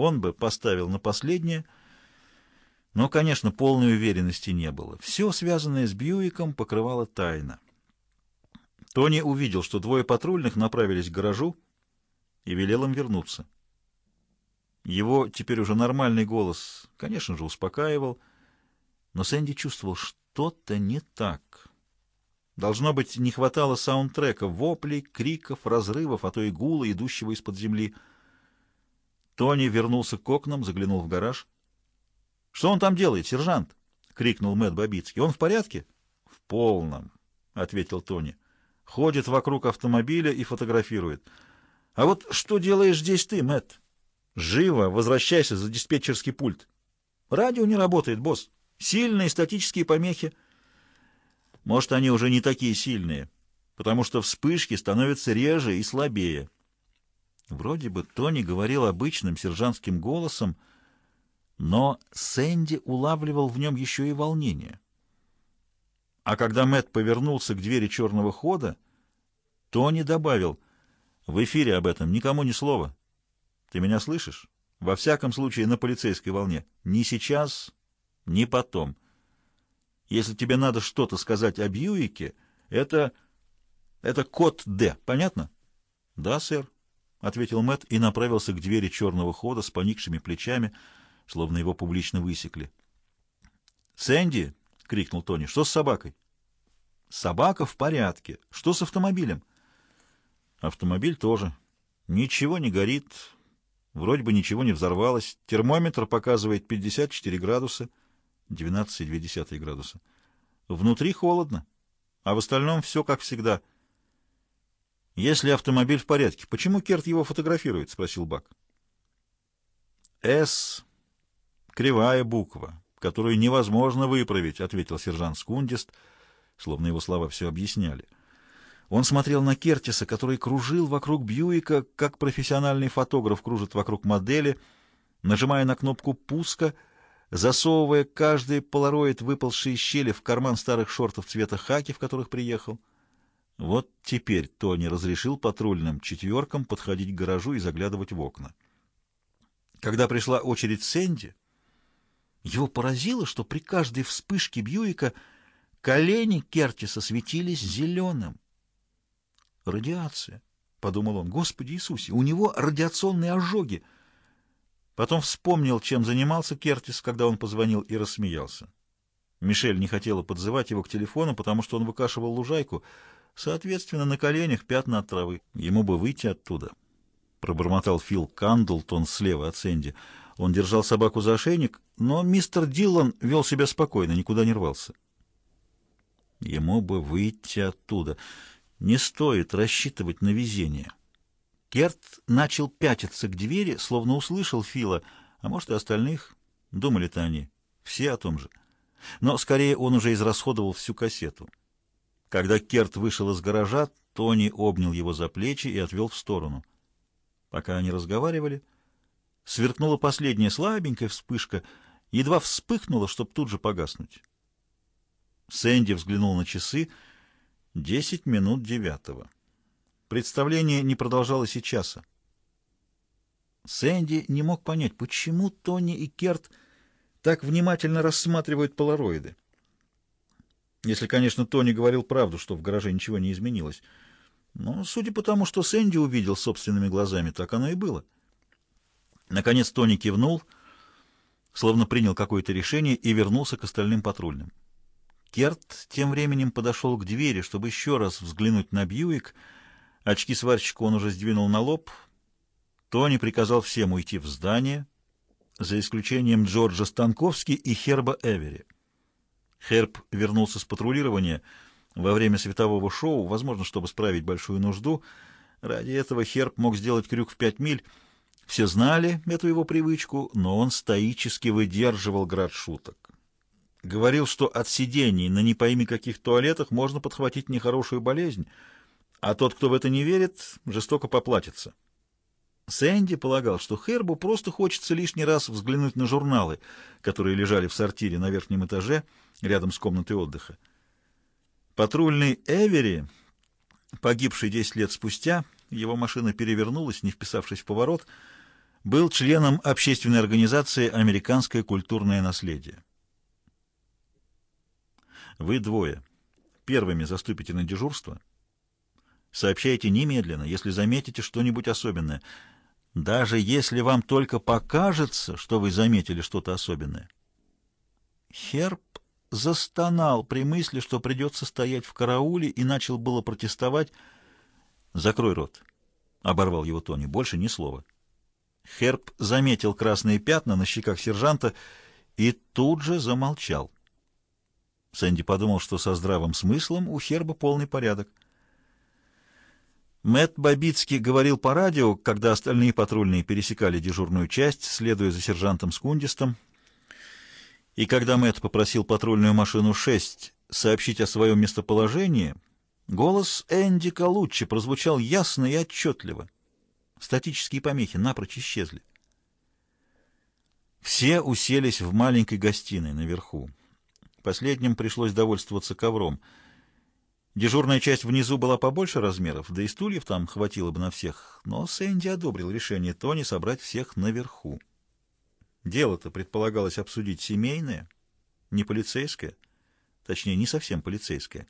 он бы поставил на последнее, но, конечно, полной уверенности не было. Все, связанное с Бьюиком, покрывало тайна. Тони увидел, что двое патрульных направились к гаражу и велел им вернуться. Его теперь уже нормальный голос, конечно же, успокаивал, но Сэнди чувствовал, что-то не так. Должно быть, не хватало саундтрека, воплей, криков, разрывов, а то и гула, идущего из-под земли. Тони вернулся к окнам, заглянул в гараж. «Что он там делает, сержант?» — крикнул Мэтт Бабицкий. «Он в порядке?» «В полном», — ответил Тони. «Ходит вокруг автомобиля и фотографирует». «А вот что делаешь здесь ты, Мэтт?» «Живо возвращайся за диспетчерский пульт». «Радио не работает, босс. Сильные статические помехи». «Может, они уже не такие сильные, потому что вспышки становятся реже и слабее». Вроде бы Тони говорил обычным сержантским голосом, но Сэнди улавливал в нем еще и волнение. А когда Мэт повернулся к двери черного хода, Тони добавил, «В эфире об этом никому ни слова. Ты меня слышишь? Во всяком случае, на полицейской волне. Ни сейчас, ни потом. Если тебе надо что-то сказать о Бьюике, это... это код «Д». Понятно?» «Да, сэр», — ответил Мэт и направился к двери черного хода с поникшими плечами, словно его публично высекли. «Сэнди!» — крикнул Тони. «Что с собакой?» «Собака в порядке. Что с автомобилем?» «Автомобиль тоже. Ничего не горит. Вроде бы ничего не взорвалось. Термометр показывает 54 градуса, 12,2 градуса. Внутри холодно, а в остальном все как всегда». «Если автомобиль в порядке, почему Керт его фотографирует?» — спросил Бак. «С» — кривая буква, которую невозможно выправить, — ответил сержант Скундист, словно его слова все объясняли. Он смотрел на Кертиса, который кружил вокруг Бьюика, как профессиональный фотограф кружит вокруг модели, нажимая на кнопку пуска, засовывая каждый полароид, выпалший щели, в карман старых шортов цвета хаки, в которых приехал. Вот теперь Тони разрешил патрульным четверкам подходить к гаражу и заглядывать в окна. Когда пришла очередь Сэнди, его поразило, что при каждой вспышке Бьюика колени Кертиса светились зеленым. «Радиация», — подумал он, — «Господи Иисусе, у него радиационные ожоги». Потом вспомнил, чем занимался Кертис, когда он позвонил и рассмеялся. Мишель не хотела подзывать его к телефону, потому что он выкашивал лужайку — Соответственно, на коленях пятна от травы. Ему бы выйти оттуда. Пробормотал Фил Кандлтон слева от Сэнди. Он держал собаку за ошейник, но мистер Дилан вел себя спокойно, никуда не рвался. Ему бы выйти оттуда. Не стоит рассчитывать на везение. Керт начал пятиться к двери, словно услышал Фила, а может и остальных. Думали-то они. Все о том же. Но скорее он уже израсходовал всю кассету. Когда Керт вышел из гаража, Тони обнял его за плечи и отвел в сторону. Пока они разговаривали, сверкнула последняя слабенькая вспышка, едва вспыхнула, чтобы тут же погаснуть. Сэнди взглянул на часы. Десять минут девятого. Представление не продолжалось и часа. Сэнди не мог понять, почему Тони и Керт так внимательно рассматривают полароиды. Если, конечно, Тони говорил правду, что в гараже ничего не изменилось. Но, судя по тому, что Сэнди увидел собственными глазами, так оно и было. Наконец Тони кивнул, словно принял какое-то решение и вернулся к остальным патрульным. Керт тем временем подошел к двери, чтобы еще раз взглянуть на Бьюик. Очки сварщика он уже сдвинул на лоб. Тони приказал всем уйти в здание, за исключением Джорджа Станковски и Херба Эвери. Херб вернулся с патрулирования во время светового шоу, возможно, чтобы справить большую нужду. Ради этого Херб мог сделать крюк в пять миль. Все знали эту его привычку, но он стоически выдерживал град шуток. Говорил, что от сидений на не пойми каких туалетах можно подхватить нехорошую болезнь, а тот, кто в это не верит, жестоко поплатится. Сэнди полагал, что Хербу просто хочется лишний раз взглянуть на журналы, которые лежали в сортире на верхнем этаже, рядом с комнатой отдыха. Патрульный Эвери, погибший 10 лет спустя, его машина перевернулась, не вписавшись в поворот, был членом общественной организации «Американское культурное наследие». Вы двое первыми заступите на дежурство. Сообщайте немедленно, если заметите что-нибудь особенное, даже если вам только покажется, что вы заметили что-то особенное. Херб застонал при мысли, что придется стоять в карауле, и начал было протестовать. «Закрой рот», — оборвал его Тони, — «больше ни слова». Херб заметил красные пятна на щеках сержанта и тут же замолчал. Сэнди подумал, что со здравым смыслом у Херба полный порядок. Мэтт Бабицкий говорил по радио, когда остальные патрульные пересекали дежурную часть, следуя за сержантом Скундистом. И когда Мэтт попросил патрульную машину 6 сообщить о своем местоположении, голос Энди Калуччи прозвучал ясно и отчетливо. Статические помехи напрочь исчезли. Все уселись в маленькой гостиной наверху. Последним пришлось довольствоваться ковром. Дежурная часть внизу была побольше размеров, да и стульев там хватило бы на всех, но Сэнди одобрил решение Тони собрать всех наверху. Дело-то предполагалось обсудить семейное, не полицейское, точнее, не совсем полицейское.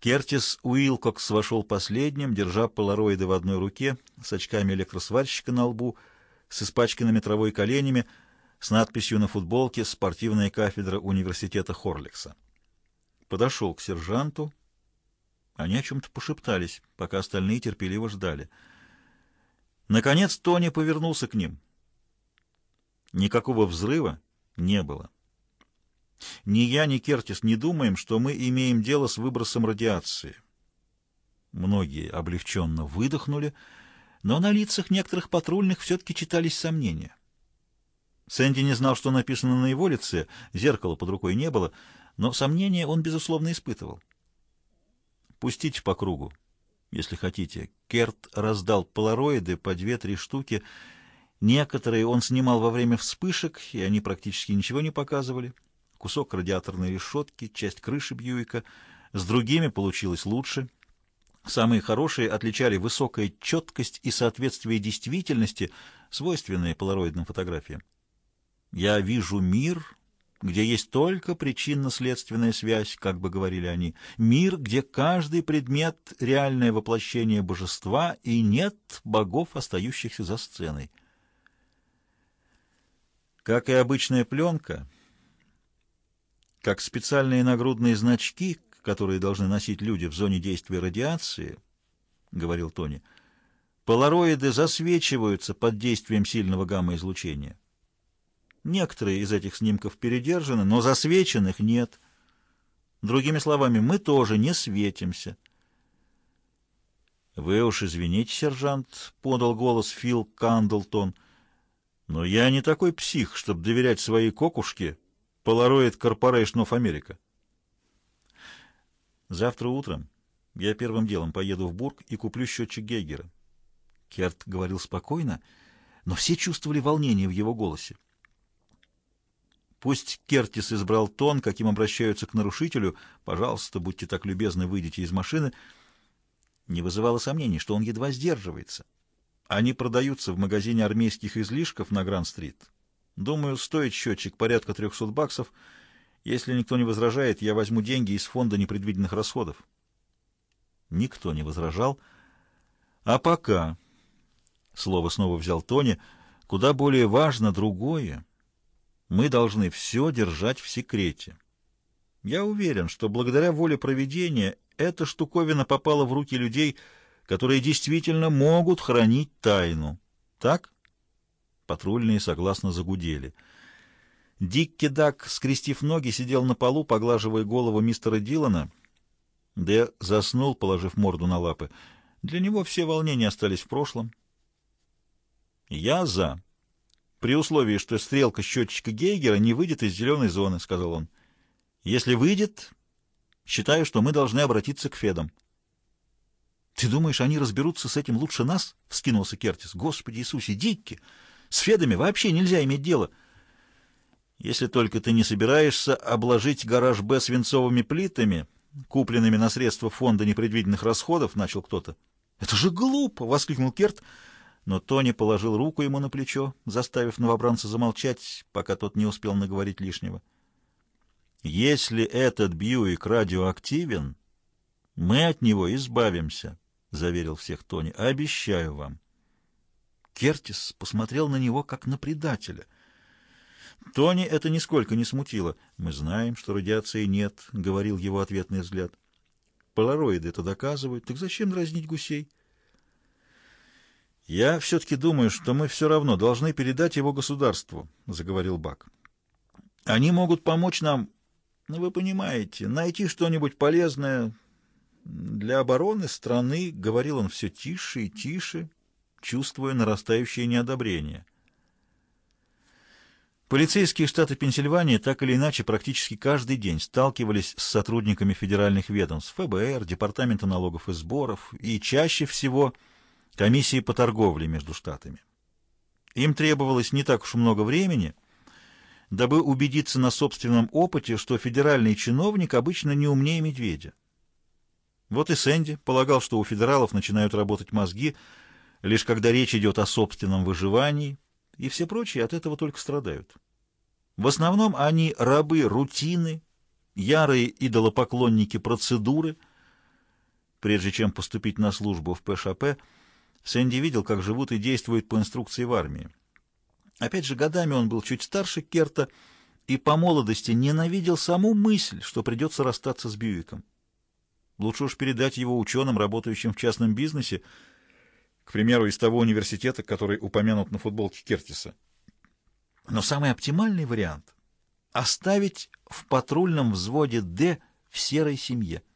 Кертис Уилкокс вошел последним, держа полароиды в одной руке, с очками электросварщика на лбу, с испачканными травой коленями — с надписью на футболке «Спортивная кафедра университета Хорликса». Подошел к сержанту. Они о чем-то пошептались, пока остальные терпеливо ждали. Наконец Тони повернулся к ним. Никакого взрыва не было. Ни я, ни Кертис не думаем, что мы имеем дело с выбросом радиации. Многие облегченно выдохнули, но на лицах некоторых патрульных все-таки читались сомнения. Сэнди не знал, что написано на его лице, зеркала под рукой не было, но сомнения он, безусловно, испытывал. «Пустите по кругу, если хотите». Керт раздал полароиды по две-три штуки. Некоторые он снимал во время вспышек, и они практически ничего не показывали. Кусок радиаторной решетки, часть крыши Бьюика. С другими получилось лучше. Самые хорошие отличали высокая четкость и соответствие действительности, свойственные полароидным фотографиям. Я вижу мир, где есть только причинно-следственная связь, как бы говорили они, мир, где каждый предмет — реальное воплощение божества, и нет богов, остающихся за сценой. Как и обычная пленка, как специальные нагрудные значки, которые должны носить люди в зоне действия радиации, — говорил Тони, — полароиды засвечиваются под действием сильного гамма-излучения. Некоторые из этих снимков передержаны, но засвеченных нет. Другими словами, мы тоже не светимся. «Вы уж извините, сержант», — подал голос Фил Кандлтон, — «но я не такой псих, чтобы доверять своей кокушке Polaroid Corporation of America». «Завтра утром я первым делом поеду в Бург и куплю счетчик Гейгера». Керт говорил спокойно, но все чувствовали волнение в его голосе. Пусть Кертис избрал тон, каким обращаются к нарушителю, пожалуйста, будьте так любезны, выйдите из машины, не вызывало сомнений, что он едва сдерживается. Они продаются в магазине армейских излишков на Гранд-стрит. Думаю, стоит счетчик порядка 300 баксов. Если никто не возражает, я возьму деньги из фонда непредвиденных расходов. Никто не возражал. А пока, слово снова взял Тони, куда более важно другое. Мы должны все держать в секрете. Я уверен, что благодаря воле проведения эта штуковина попала в руки людей, которые действительно могут хранить тайну. Так? Патрульные согласно загудели. Дикки Дак, скрестив ноги, сидел на полу, поглаживая голову мистера Дилана. Д заснул, положив морду на лапы. Для него все волнения остались в прошлом. «Я за», при условии, что стрелка счетчика Гейгера не выйдет из зеленой зоны, — сказал он. Если выйдет, считаю, что мы должны обратиться к Федам. Ты думаешь, они разберутся с этим лучше нас? — вскинулся Кертис. Господи Иисусе, Дикки! С Федами вообще нельзя иметь дело. Если только ты не собираешься обложить гараж Б свинцовыми плитами, купленными на средства фонда непредвиденных расходов, — начал кто-то. — Это же глупо! — воскликнул Керт. — но Тони положил руку ему на плечо, заставив новобранца замолчать, пока тот не успел наговорить лишнего. «Если этот Бьюик радиоактивен, мы от него избавимся», — заверил всех Тони. «Обещаю вам». Кертис посмотрел на него, как на предателя. Тони это нисколько не смутило. «Мы знаем, что радиации нет», — говорил его ответный взгляд. «Полароиды это доказывают. Так зачем дразнить гусей?» «Я все-таки думаю, что мы все равно должны передать его государству», — заговорил Бак. «Они могут помочь нам, ну, вы понимаете, найти что-нибудь полезное для обороны страны», — говорил он все тише и тише, чувствуя нарастающее неодобрение. Полицейские штаты Пенсильвании так или иначе практически каждый день сталкивались с сотрудниками федеральных ведомств, ФБР, Департамента налогов и сборов, и чаще всего комиссии по торговле между штатами. Им требовалось не так уж много времени, дабы убедиться на собственном опыте, что федеральный чиновник обычно не умнее медведя. Вот и Сэнди полагал, что у федералов начинают работать мозги, лишь когда речь идет о собственном выживании, и все прочие от этого только страдают. В основном они рабы рутины, ярые идолопоклонники процедуры. Прежде чем поступить на службу в ПШП, Сэнди видел, как живут и действуют по инструкции в армии. Опять же, годами он был чуть старше Керта и по молодости ненавидел саму мысль, что придется расстаться с Бьюиком. Лучше уж передать его ученым, работающим в частном бизнесе, к примеру, из того университета, который упомянут на футболке Кертиса. Но самый оптимальный вариант — оставить в патрульном взводе «Д» в серой семье —